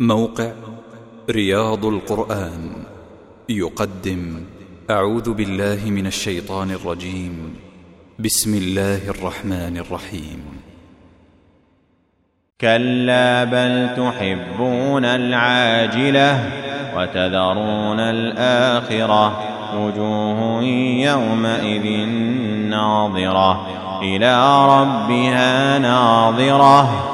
موقع رياض القرآن يقدم أعوذ بالله من الشيطان الرجيم بسم الله الرحمن الرحيم كلا بل تحبون العاجلة وتذرون الآخرة وجوه يومئذ ناظرة إلى ربها ناظرة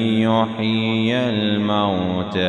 يحيي الموتى.